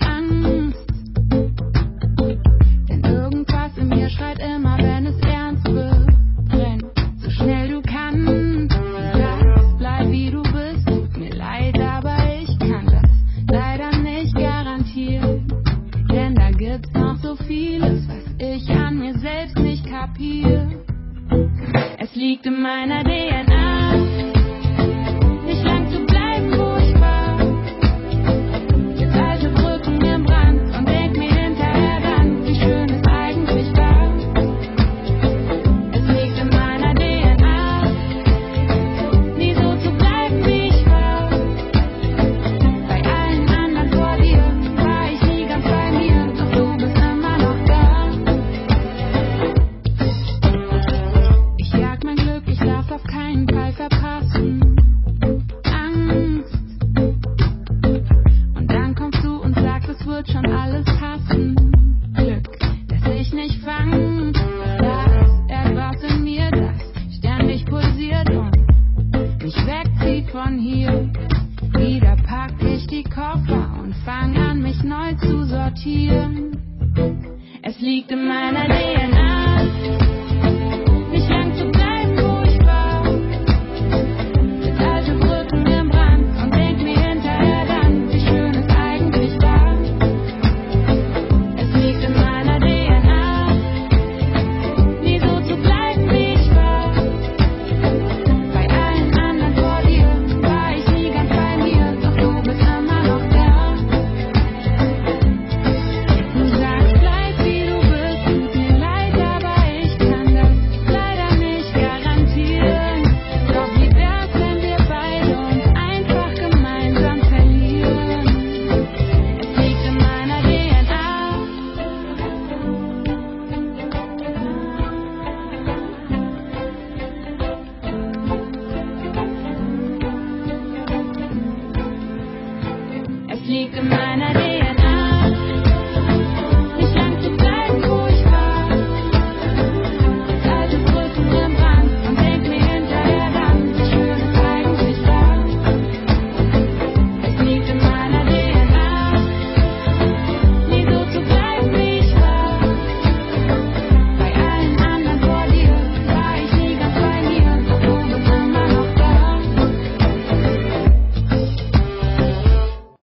Angst. Denn irgendwas in mir schreit immer, kapier. Es liegt in meiner DNA. Verpassen. Angst. Und dann kommst du und sagst, es wird schon alles passen. Glück lässt sich nicht fangen. Da ist etwas in mir, das ständig pulsiert und mich wegzieht von hier. Wieder pack ich die Koffer und fang an, mich neu zu sortieren. Es liegt in meiner DNA. Take a man.